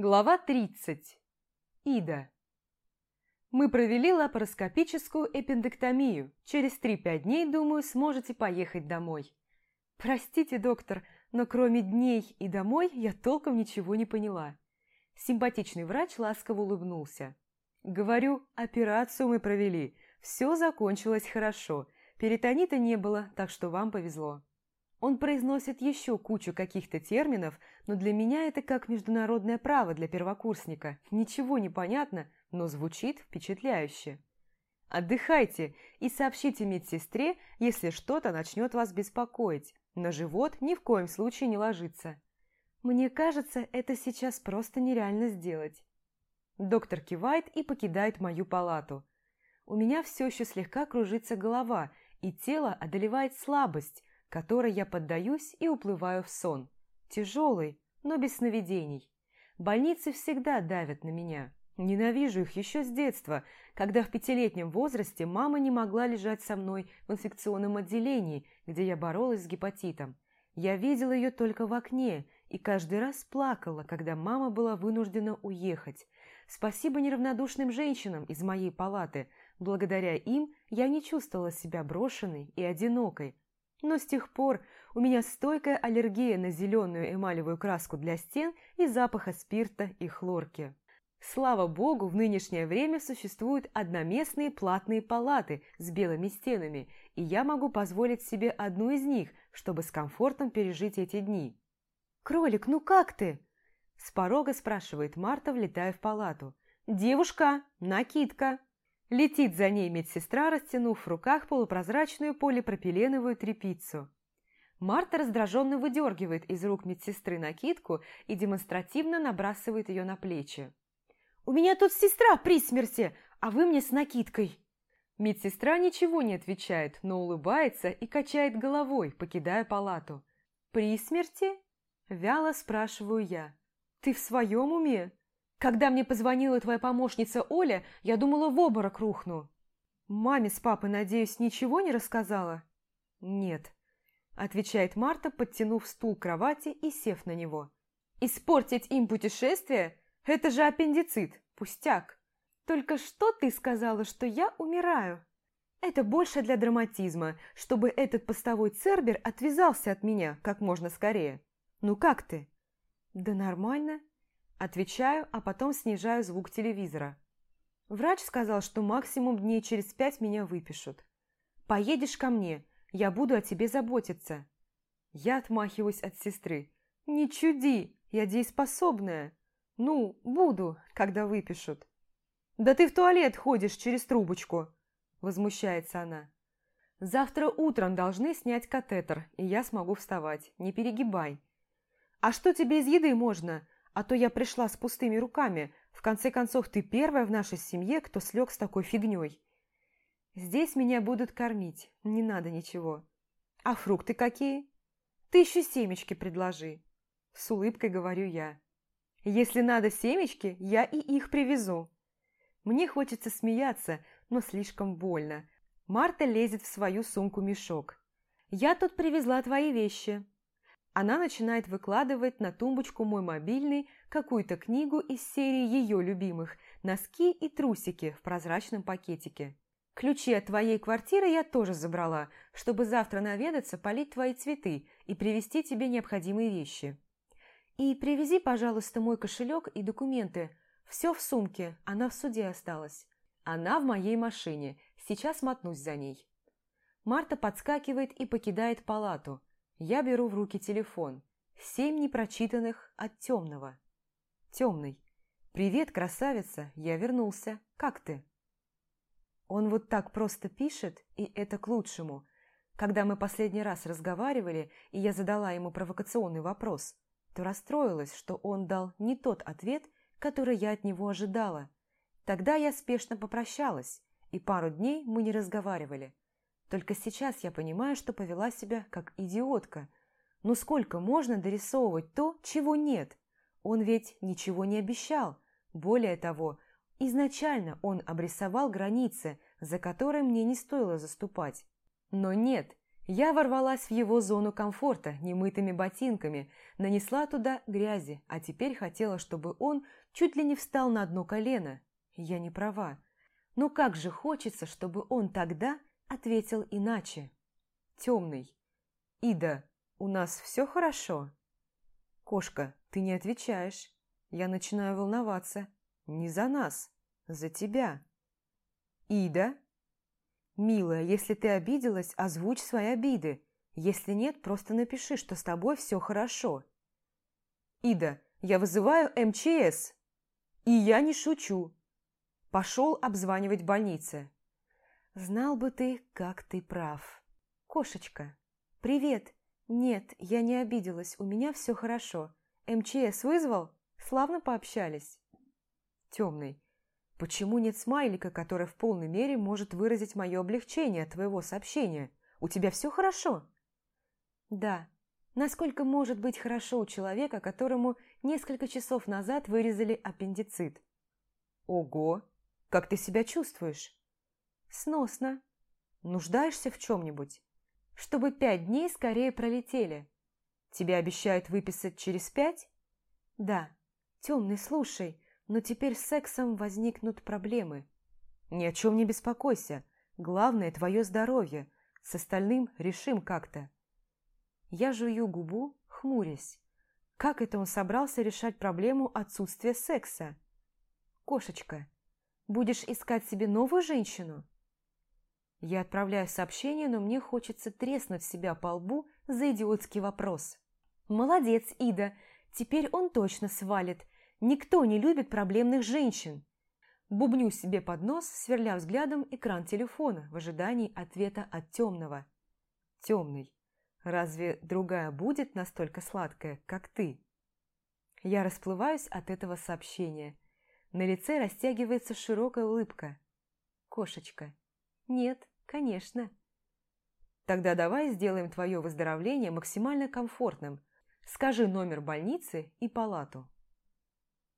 Глава 30. Ида. Мы провели лапароскопическую эпендектомию. Через 3-5 дней, думаю, сможете поехать домой. Простите, доктор, но кроме дней и домой я толком ничего не поняла. Симпатичный врач ласково улыбнулся. Говорю, операцию мы провели. Все закончилось хорошо. Перитонита не было, так что вам повезло. Он произносит еще кучу каких-то терминов, но для меня это как международное право для первокурсника. Ничего не понятно, но звучит впечатляюще. Отдыхайте и сообщите медсестре, если что-то начнет вас беспокоить. На живот ни в коем случае не ложиться. Мне кажется, это сейчас просто нереально сделать. Доктор кивает и покидает мою палату. У меня все еще слегка кружится голова, и тело одолевает слабость, которой я поддаюсь и уплываю в сон. Тяжелый, но без сновидений. Больницы всегда давят на меня. Ненавижу их еще с детства, когда в пятилетнем возрасте мама не могла лежать со мной в инфекционном отделении, где я боролась с гепатитом. Я видела ее только в окне и каждый раз плакала, когда мама была вынуждена уехать. Спасибо неравнодушным женщинам из моей палаты. Благодаря им я не чувствовала себя брошенной и одинокой, но с тех пор у меня стойкая аллергия на зеленую эмалевую краску для стен и запаха спирта и хлорки. Слава богу, в нынешнее время существуют одноместные платные палаты с белыми стенами, и я могу позволить себе одну из них, чтобы с комфортом пережить эти дни. «Кролик, ну как ты?» С порога спрашивает Марта, влетая в палату. «Девушка, накидка!» Летит за ней медсестра, растянув в руках полупрозрачную полипропиленовую тряпицу. Марта раздраженно выдергивает из рук медсестры накидку и демонстративно набрасывает ее на плечи. «У меня тут сестра при смерти, а вы мне с накидкой!» Медсестра ничего не отвечает, но улыбается и качает головой, покидая палату. «При смерти?» – вяло спрашиваю я. «Ты в своем уме?» Когда мне позвонила твоя помощница Оля, я думала, в обморок рухну. Маме с папой, надеюсь, ничего не рассказала? Нет, отвечает Марта, подтянув стул к кровати и сев на него. Испортить им путешествие? Это же аппендицит, пустяк. Только что ты сказала, что я умираю? Это больше для драматизма, чтобы этот постовой цербер отвязался от меня как можно скорее. Ну как ты? Да нормально. Отвечаю, а потом снижаю звук телевизора. Врач сказал, что максимум дней через пять меня выпишут. «Поедешь ко мне, я буду о тебе заботиться». Я отмахиваюсь от сестры. «Не чуди, я дееспособная. Ну, буду, когда выпишут». «Да ты в туалет ходишь через трубочку», – возмущается она. «Завтра утром должны снять катетер, и я смогу вставать. Не перегибай». «А что тебе из еды можно? А то я пришла с пустыми руками. В конце концов, ты первая в нашей семье, кто слег с такой фигней. Здесь меня будут кормить, не надо ничего. А фрукты какие? Ты еще семечки предложи. С улыбкой говорю я. Если надо семечки, я и их привезу. Мне хочется смеяться, но слишком больно. Марта лезет в свою сумку-мешок. «Я тут привезла твои вещи. Она начинает выкладывать на тумбочку мой мобильный, какую-то книгу из серии ее любимых, носки и трусики в прозрачном пакетике. Ключи от твоей квартиры я тоже забрала, чтобы завтра наведаться, полить твои цветы и привезти тебе необходимые вещи. И привези, пожалуйста, мой кошелек и документы. Все в сумке, она в суде осталась. Она в моей машине, сейчас мотнусь за ней. Марта подскакивает и покидает палату – я беру в руки телефон. Семь непрочитанных от темного. Темный. «Привет, красавица, я вернулся. Как ты?» Он вот так просто пишет, и это к лучшему. Когда мы последний раз разговаривали, и я задала ему провокационный вопрос, то расстроилась, что он дал не тот ответ, который я от него ожидала. Тогда я спешно попрощалась, и пару дней мы не разговаривали. Только сейчас я понимаю, что повела себя как идиотка. Но сколько можно дорисовывать то, чего нет? Он ведь ничего не обещал. Более того, изначально он обрисовал границы, за которые мне не стоило заступать. Но нет, Я ворвалась в его зону комфорта немытыми ботинками, нанесла туда грязи, а теперь хотела, чтобы он чуть ли не встал на одно колено. Я не права. Но как же хочется, чтобы он тогда ответил иначе. Темный. Ида, у нас все хорошо? Кошка, ты не отвечаешь. Я начинаю волноваться. Не за нас, за тебя. Ида? «Милая, если ты обиделась, озвучь свои обиды. Если нет, просто напиши, что с тобой все хорошо». «Ида, я вызываю МЧС!» «И я не шучу!» Пошел обзванивать больницы. «Знал бы ты, как ты прав!» «Кошечка, привет!» «Нет, я не обиделась, у меня все хорошо. МЧС вызвал? Славно пообщались?» Темный. Почему нет смайлика, который в полной мере может выразить мое облегчение от твоего сообщения? У тебя все хорошо? Да. Насколько может быть хорошо у человека, которому несколько часов назад вырезали аппендицит? Ого! Как ты себя чувствуешь? Сносно. Нуждаешься в чем-нибудь? Чтобы пять дней скорее пролетели. Тебе обещают выписать через пять? Да. Темный, слушай, но теперь с сексом возникнут проблемы. Ни о чем не беспокойся. Главное – твое здоровье. С остальным решим как-то. Я жую губу, хмурясь. Как это он собрался решать проблему отсутствия секса? Кошечка, будешь искать себе новую женщину? Я отправляю сообщение, но мне хочется треснуть себя по лбу за идиотский вопрос. Молодец, Ида, теперь он точно свалит – Никто не любит проблемных женщин. Бубню себе под нос, сверля взглядом экран телефона в ожидании ответа от темного. Темный. Разве другая будет настолько сладкая, как ты? Я расплываюсь от этого сообщения. На лице растягивается широкая улыбка. Кошечка. Нет, конечно. Тогда давай сделаем твое выздоровление максимально комфортным. Скажи номер больницы и палату.